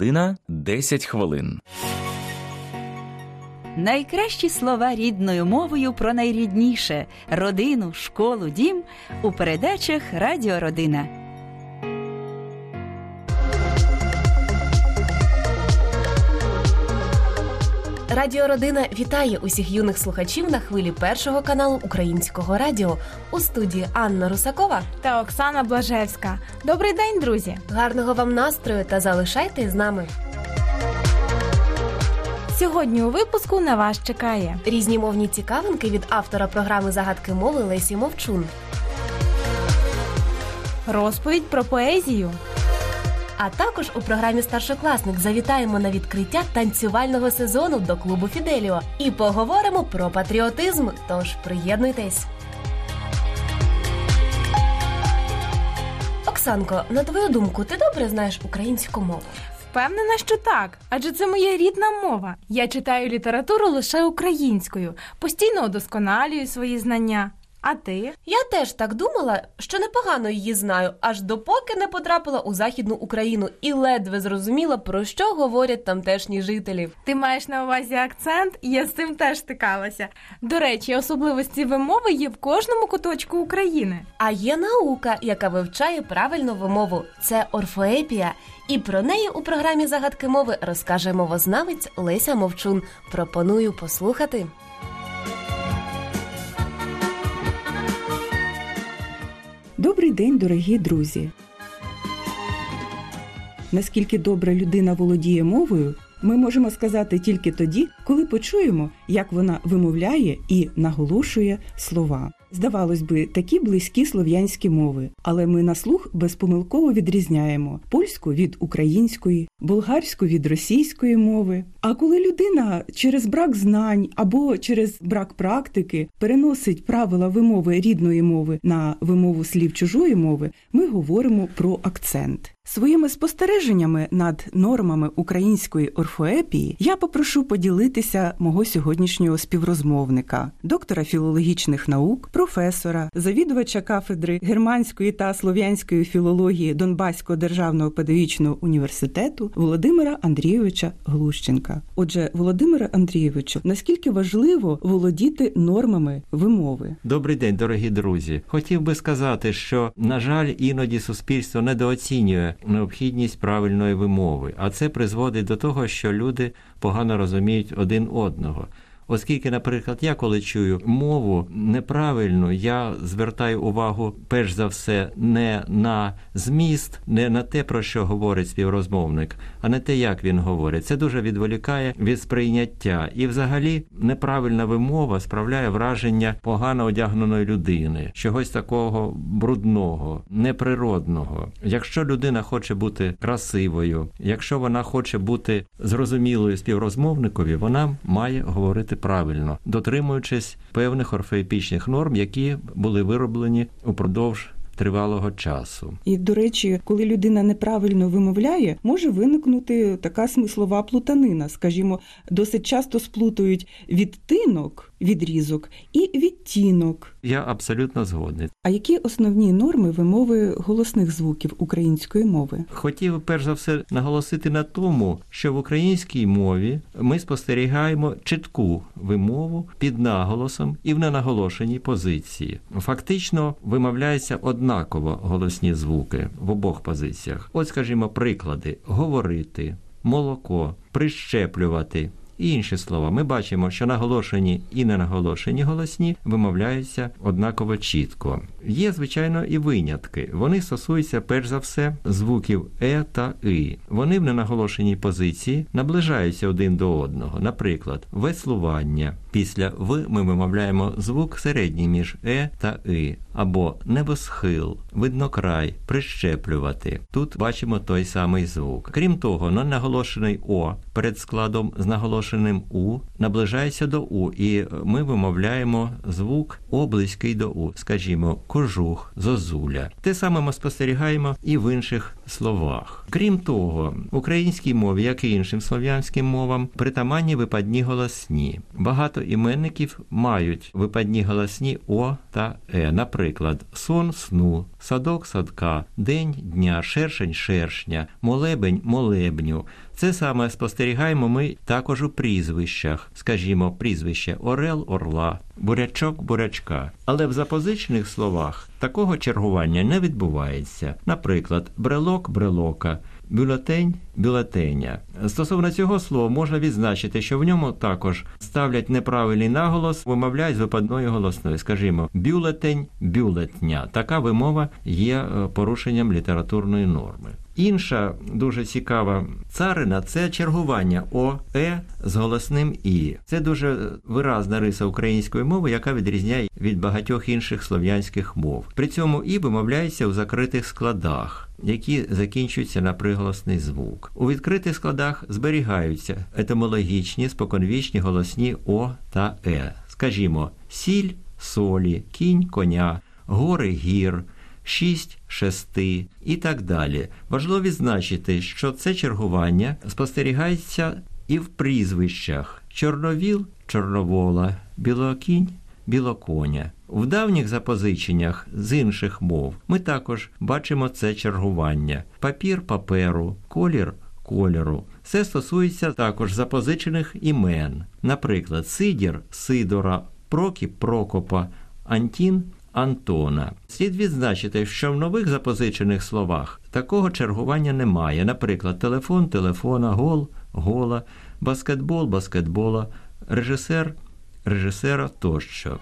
Радіородина 10 хвилин. Найкращі слова рідною мовою про найрідніше родину, школу, дім у передачах Радіо Родина. Радіо Родина вітає усіх юних слухачів на хвилі першого каналу Українського радіо у студії Анна Русакова та Оксана Блажевська. Добрий день, друзі! Гарного вам настрою та залишайтесь з нами. Сьогодні у випуску на вас чекає різні мовні цікавинки від автора програми загадки мови Лесі Мовчун. Розповідь про поезію. А також у програмі Старшокласник завітаємо на відкриття танцювального сезону до клубу Фіделіо і поговоримо про патріотизм. Тож приєднуйтесь. Оксанко, на твою думку, ти добре знаєш українську мову? Впевнена, що так, адже це моя рідна мова. Я читаю літературу лише українською, постійно удосконалюю свої знання. А ти? Я теж так думала, що непогано її знаю, аж допоки не потрапила у західну Україну і ледве зрозуміла, про що говорять тамтешні жителі. Ти маєш на увазі акцент, і я з цим теж стикалася. До речі, особливості вимови є в кожному куточку України. А є наука, яка вивчає правильну вимову. Це орфоепія. І про неї у програмі загадки мови розкаже мовознавець Леся Мовчун. Пропоную послухати. Добрий день, дорогі друзі. Наскільки добра людина володіє мовою, ми можемо сказати тільки тоді, коли почуємо, як вона вимовляє і наголошує слова. Здавалось би, такі близькі слов'янські мови, але ми на слух безпомилково відрізняємо польську від української, болгарську від російської мови. А коли людина через брак знань або через брак практики переносить правила вимови рідної мови на вимову слів чужої мови, ми говоримо про акцент. Своїми спостереженнями над нормами української орфоепії я попрошу поділитися мого сьогоднішнього співрозмовника, доктора філологічних наук, професора, завідувача кафедри германської та слов'янської філології Донбаського державного педагогічного університету Володимира Андрійовича Глущенка. Отже, Володимире Андрійовичу, наскільки важливо володіти нормами вимови? Добрий день, дорогі друзі. Хотів би сказати, що на жаль, іноді суспільство недооцінює необхідність правильної вимови, а це призводить до того, що люди погано розуміють один одного. Оскільки, наприклад, я коли чую мову неправильну, я звертаю увагу перш за все не на зміст, не на те, про що говорить співрозмовник, а не те, як він говорить. Це дуже відволікає від сприйняття. І, взагалі, неправильна вимова справляє враження погано одягненої людини, чогось такого брудного, неприродного. Якщо людина хоче бути красивою, якщо вона хоче бути зрозумілою співрозмовникові, вона має говорити правильно, дотримуючись певних орфоепічних норм, які були вироблені упродовж. Тривалого часу, і до речі, коли людина неправильно вимовляє, може виникнути така смислова плутанина. Скажімо, досить часто сплутують відтинок відрізок і відтінок. Я абсолютно згодний. А які основні норми вимови голосних звуків української мови? Хотів перш за все наголосити на тому, що в українській мові ми спостерігаємо чітку вимову під наголосом і в ненаголошеній позиції. Фактично вимовляються однаково голосні звуки в обох позиціях. От, скажімо, приклади: говорити, молоко, прищеплювати і інші слова. Ми бачимо, що наголошені і ненаголошені голосні вимовляються однаково чітко. Є, звичайно, і винятки. Вони стосуються перш за все звуків е та и. Вони в ненаголошеній позиції наближаються один до одного. Наприклад, веслування. Після В ми вимовляємо звук середній між е та и, або небосхил, виднокрай, прищеплювати. Тут бачимо той самий звук. Крім того, на наголошений О перед складом з наголошеним У наближається до У, і ми вимовляємо звук О близький до У, скажімо, кожух, зозуля. Те саме ми спостерігаємо і в інших словах. Крім того, в українській мові, як і іншим слов'янським мовам, притаманні випадні голосні. Багато іменників мають випадні голосні О та Е. Наприклад, сон сну, садок садка, день дня, шершень шершня, молебень молебню. Це саме спостерігаємо ми також у прізвищах, скажімо, прізвище Орел Орла, бурячок бурячка. Але в запозичених словах такого чергування не відбувається. Наприклад, брелок брелока. Бюлетень бюлетеня. Стосовно цього слова можна відзначити, що в ньому також ставлять неправильний наголос, вимовляють з випадною голосною. Скажімо, бюлетень бюлетня. Така вимова є е, порушенням літературної норми. Інша дуже цікава царина це чергування О, Е з голосним І. Це дуже виразна риса української мови, яка відрізняє від багатьох інших слов'янських мов. При цьому і вимовляється у закритих складах. Які закінчуються на приголосний звук. У відкритих складах зберігаються етимологічні, споконвічні голосні О та Е. Скажімо, сіль, солі, кінь, коня, гори гір, шість шести і так далі. Важливо відзначити, що це чергування спостерігається і в прізвищах Чорновіл, Чорновола, Білокінь, Білоконя. В давніх запозиченнях з інших мов ми також бачимо це чергування: папір паперу, колір кольору. Це стосується також запозичених імен, наприклад, Сидір Сидора, Прокіп Прокопа, Антін Антона. Слід відзначити, що в нових запозичених словах такого чергування немає. Наприклад, телефон, телефона, гол, гола, баскетбол, баскетбола, режисер, режисера тощо.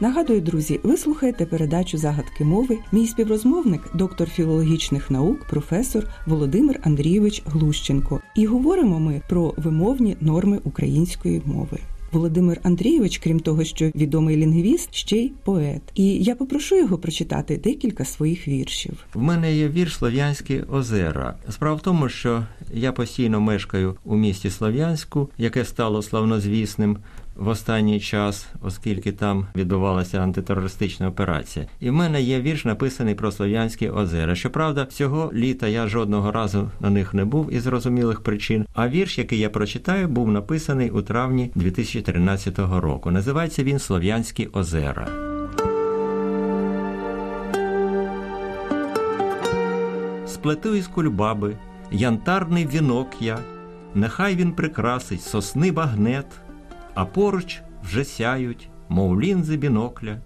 Нагадую, друзі, ви слухаєте передачу загадки мови. Мій співрозмовник, доктор філологічних наук, професор Володимир Андрійович Глущенко. І говоримо ми про вимовні норми української мови. Володимир Андрійович, крім того, що відомий лінгвіст, ще й поет. І я попрошу його прочитати декілька своїх віршів. В мене є вірш Слов'янські озера. Справа в тому, що я постійно мешкаю у місті Слов'янську, яке стало славнозвісним в останній час, оскільки там відбувалася антитерористична операція. І в мене є вірш, написаний про Слов'янські озера. Щоправда, цього літа я жодного разу на них не був із зрозумілих причин. А вірш, який я прочитаю, був написаний у травні 2013 року. Називається він Слов'янські озера. Сплету із кульбаби, янтарний вінок я, нехай він прикрасить сосни багнет а поруч вже сяють, мов лінзи бінокля,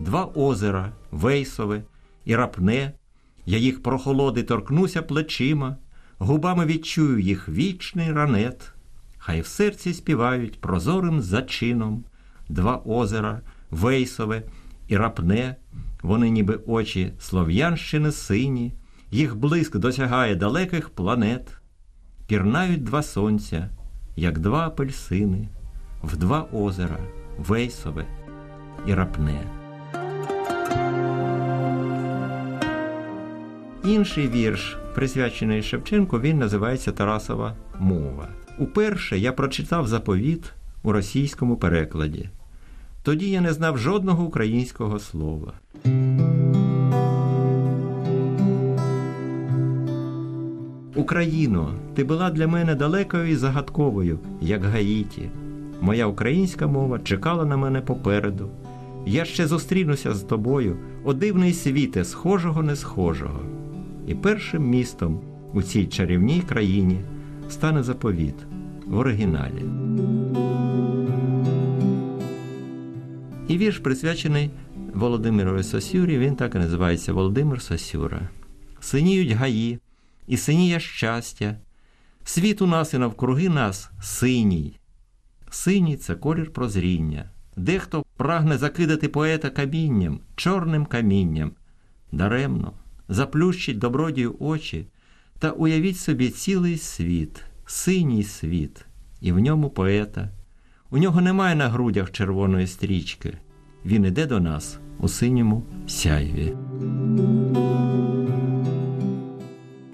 два озера, вейсове і рапне. Я їх прохолоди торкнуся плечима, губами відчую їх вічний ранет. Хай в серці співають прозорим зачином два озера, вейсове і рапне, вони, ніби очі слов'янщини сині, їх блиск досягає далеких планет, пірнають два сонця, як два апельсини в два озера Вейсове і Рапне. Інший вірш, присвячений Шевченку, він називається Тарасова мова. Уперше я прочитав заповіт у російському перекладі. Тоді я не знав жодного українського слова. Україно, ти була для мене далекою і загадковою, як Гаїті. Моя українська мова чекала на мене попереду. Я ще зустрінуся з тобою, о дивний світе, схожого не схожого. І першим містом у цій чарівній країні стане заповіт в оригіналі. І вірш присвячений Володимирові Сосюрі, він так і називається Володимир Сосюра. Синіють гаї, і синіє щастя. Світ у нас і навкруги нас синій. Синій це колір прозріння. Дехто прагне закидати поета камінням, чорним камінням. Даремно, заплющить добродію очі та уявіть собі цілий світ, синій світ, і в ньому поета. У нього немає на грудях червоної стрічки. Він іде до нас у синьому сяйві.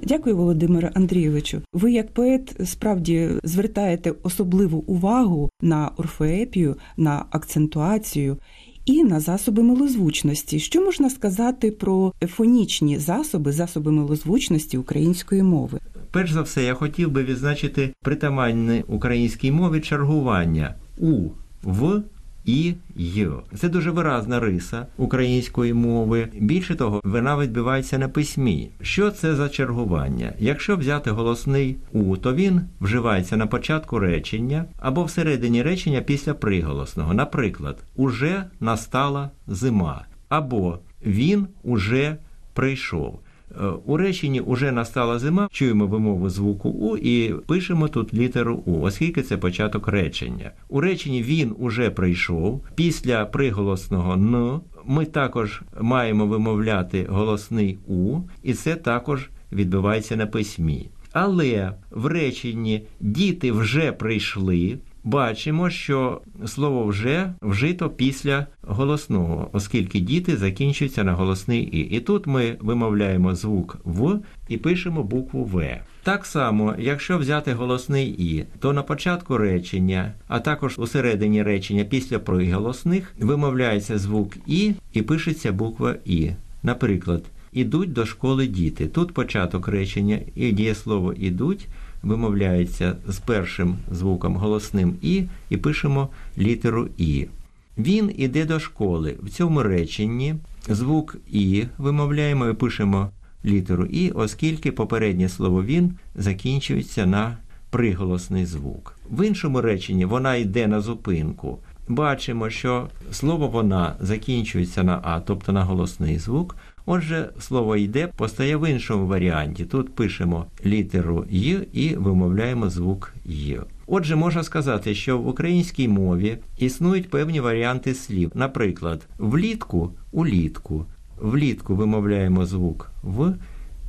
Дякую, Володимире Андрійовичу. Ви, як поет, справді звертаєте особливу увагу на орфоепію, на акцентуацію і на засоби милозвучності. Що можна сказати про фонічні засоби, засоби милозвучності української мови? Перш за все, я хотів би відзначити притаманне українській мові чергування у, в, і й. Це дуже виразна риса української мови. Більше того, вона відбувається на письмі. Що це за чергування? Якщо взяти голосний у, то він вживається на початку речення або всередині речення після приголосного. Наприклад, уже настала зима, або він уже прийшов. Е, у реченні уже настала зима, чуємо вимову звуку У і пишемо тут літеру У, оскільки це початок речення. У реченні він уже прийшов. Після приголосного Н ми також маємо вимовляти голосний У, і це також відбувається на письмі. Але в реченні діти вже прийшли бачимо, що слово вже вжито після голосного, оскільки діти закінчуються на голосний і. І тут ми вимовляємо звук В і пишемо букву В. Так само, якщо взяти голосний І, то на початку речення, а також у середині речення після приголосних вимовляється звук І і пишеться буква І. Наприклад, ідуть до школи діти. Тут початок речення і дієслово ідуть вимовляється з першим звуком голосним І і пишемо літеру І. Він іде до школи. В цьому реченні звук І вимовляємо і пишемо літеру І, оскільки попереднє слово він закінчується на приголосний звук. В іншому реченні вона йде на зупинку. Бачимо, що слово вона закінчується на А, тобто на голосний звук. Отже, слово йде постає в іншому варіанті. Тут пишемо літеру Й і вимовляємо звук Й. Отже, можна сказати, що в українській мові існують певні варіанти слів. Наприклад, влітку улітку. Влітку вимовляємо звук В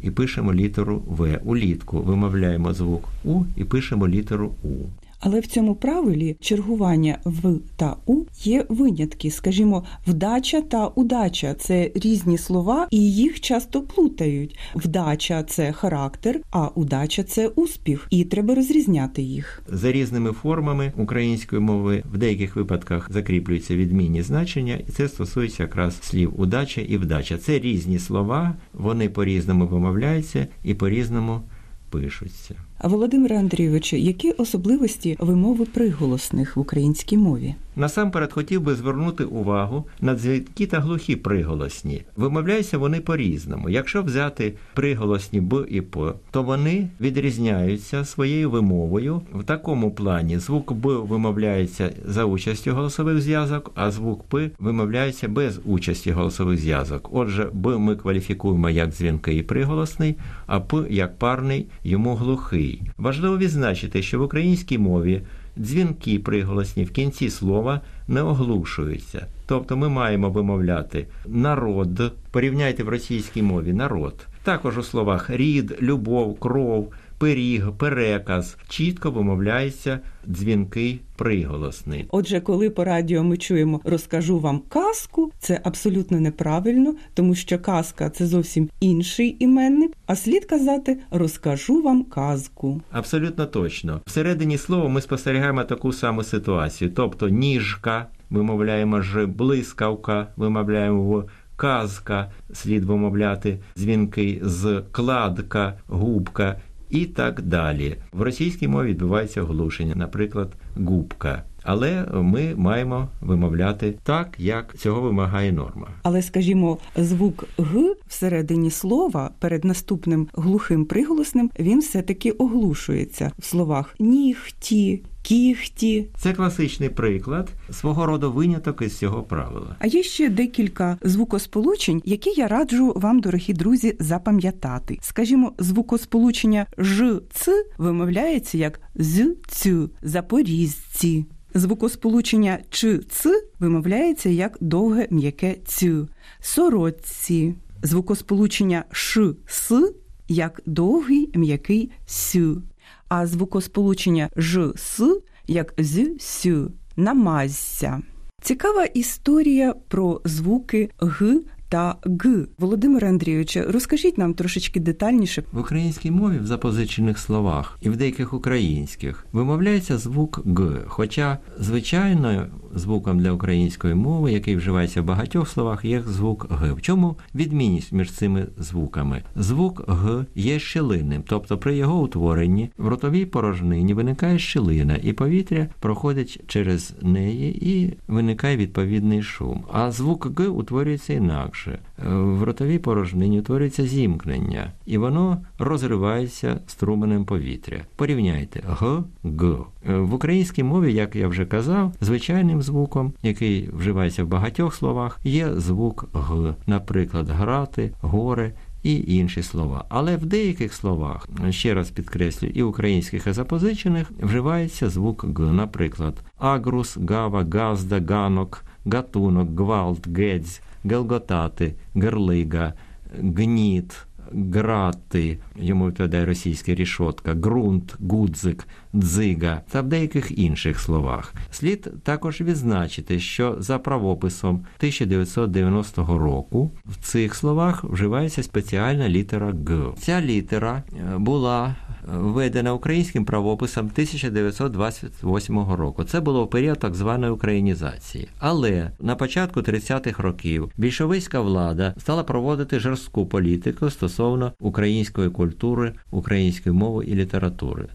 і пишемо літеру В. Улітку вимовляємо звук У і пишемо літеру У. Але в цьому правилі чергування в та у є винятки. Скажімо, вдача та удача це різні слова, і їх часто плутають. Вдача це характер, а удача це успіх, і треба розрізняти їх. За різними формами української мови в деяких випадках закріплюються відмінні значення, і це стосується якраз слів удача і вдача. Це різні слова, вони по різному вимовляються і по різному пишуться. Володимире Андрійовичу, які особливості вимови приголосних в українській мові? Насамперед хотів би звернути увагу на дзвінкі та глухі приголосні. Вимовляються вони по-різному. Якщо взяти приголосні Б і П, то вони відрізняються своєю вимовою. В такому плані звук Б вимовляється за участю голосових зв'язок, а звук П вимовляється без участі голосових зв'язок. Отже, Б ми кваліфікуємо як дзвінкий приголосний, а П як парний йому глухий. Важливо відзначити, що в українській мові дзвінки приголосні в кінці слова не оглушуються. Тобто ми маємо вимовляти народ, порівняйте в російській мові народ. Також у словах рід, любов, кров, пиріг, переказ чітко вимовляється дзвінки приголосний. Отже, коли по радіо ми чуємо розкажу вам казку, це абсолютно неправильно, тому що казка це зовсім інший іменник, а слід казати розкажу вам казку. Абсолютно точно. Всередині слова ми спостерігаємо таку саму ситуацію, тобто ніжка, вимовляємо ж блискавка, вимовляємо в. Казка слід вимовляти дзвінки з кладка, губка і так далі. В російській мові відбувається оголошення, наприклад, губка. Але ми маємо вимовляти так, як цього вимагає норма. Але, скажімо, звук г всередині слова перед наступним глухим приголосним він все-таки оглушується в словах нігті, кіхті. Це класичний приклад свого роду виняток із цього правила. А є ще декілька звукосполучень, які я раджу вам, дорогі друзі, запам'ятати. Скажімо, звукосполучення ж ц вимовляється як з цю запорізці. Звукосполучення ч ц вимовляється як довге м'яке цю, сорочці. Звукосполучення ш с як довгий м'який сю а звукосполучення ж с як з сю намазся. Цікава історія про звуки г та г. Володимире Андрійовичу, розкажіть нам трошечки детальніше. В українській мові в запозичених словах і в деяких українських вимовляється звук г. Хоча звичайно звуком для української мови, який вживається в багатьох словах, є звук г. В чому відмінність між цими звуками? Звук г є щілинним, тобто при його утворенні в ротовій порожнині виникає щілина, і повітря проходить через неї і виникає відповідний шум. А звук г утворюється інакше. В ротовій порожнині утворюється зімкнення, і воно розривається струменем повітря. Порівняйте г, г. В українській мові, як я вже казав, звичайним звуком, який вживається в багатьох словах, є звук г, наприклад, грати, горе. І інші слова. Але в деяких словах, ще раз підкреслю, і українських, і запозичених вживається звук Г. Наприклад, агрус, гава, газда, ганок, гатунок, гвалт, гедзь, гелготати, герлига, гніт, грати, йому відповідає російська рішотка, Грунт, гудзик, дзига та в деяких інших словах. Слід також відзначити, що за правописом 1990 року в цих словах вживається спеціальна літера Г. Ця літера була введена українським правописом 1928 року. Це було в період так званої українізації. Але на початку 30-х років більшовицька влада стала проводити жорстку політику стосовно української культури, української мови і літератури.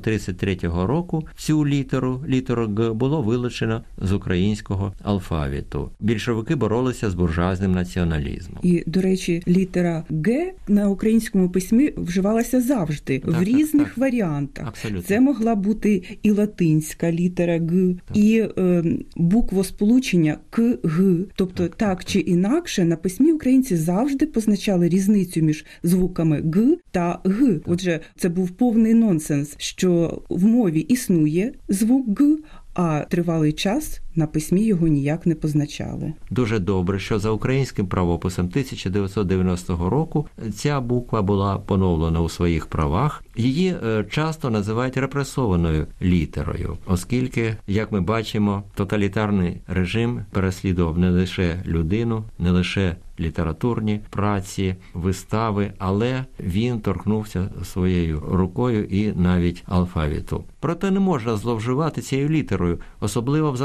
1933 року цю літеру, літеру Г, було вилучено з українського алфавіту. Більшовики боролися з буржуазним націоналізмом. І, до речі, літера Г на українському письмі вживалася завжди Так, в так, різних так. варіантах. Абсолютно. Це могла бути і латинська літера Г, і е, буквосполучення К, Г. Тобто, так, чи інакше на письмі українці завжди позначали різницю між звуками Г та Г. Отже, це був повний нонсенс, що в мові існує звук Г, а тривалий час на письмі його ніяк не позначали. Дуже добре, що за українським правописом 1990 року ця буква була поновлена у своїх правах. Її е, часто називають репресованою літерою, оскільки, як ми бачимо, тоталітарний режим переслідував не лише людину, не лише літературні праці, вистави, але він торкнувся своєю рукою і навіть алфавіту. Проте не можна зловживати цією літерою, особливо в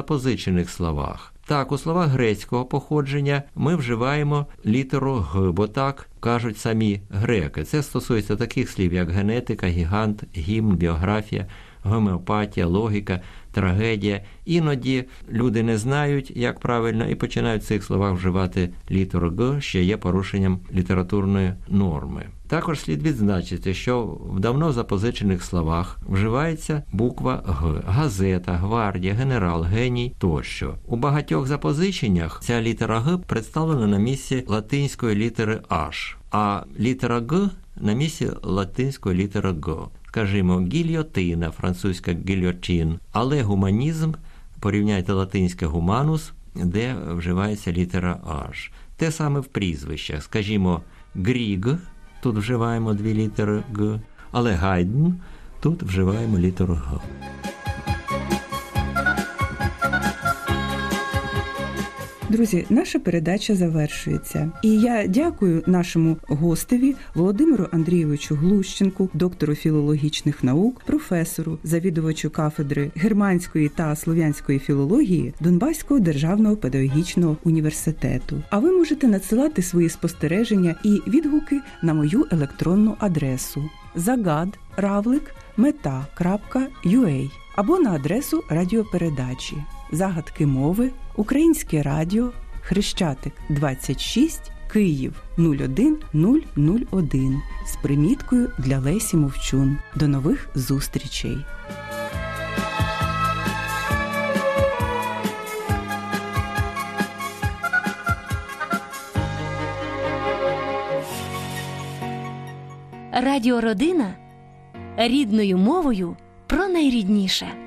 запозичених словах. Так, у словах грецького походження ми вживаємо літеру Г, бо так кажуть самі греки. Це стосується таких слів, як генетика, гігант, гімн, біографія, гомеопатія, логіка, трагедія. Іноді люди не знають, як правильно, і починають в цих словах вживати літеру Г, що є порушенням літературної норми. Також слід відзначити, що в давно запозичених словах вживається буква Г, газета, гвардія, генерал, геній тощо. У багатьох запозиченнях ця літера Г представлена на місці латинської літери H, а літера Г на місці латинської літери «го». Скажімо, гільйотина, французька гільотін, але гуманізм порівняйте латинське гуманус, де вживається літера H. Те саме в прізвищах, скажімо, Гріг, тут вживаємо дві літери Г, але Гайден тут вживаємо літеру Г. Друзі, наша передача завершується, і я дякую нашому гостеві Володимиру Андрійовичу Глущенку, доктору філологічних наук, професору, завідувачу кафедри германської та слов'янської філології Донбаського державного педагогічного університету. А ви можете надсилати свої спостереження і відгуки на мою електронну адресу загад равлик meta.ua або на адресу радіопередачі Загадки мови Українське радіо Хрещатик 26 Київ 01001 з приміткою для Лесі Мовчун. До нових зустрічей! Радіородина рідною мовою про найрідніше.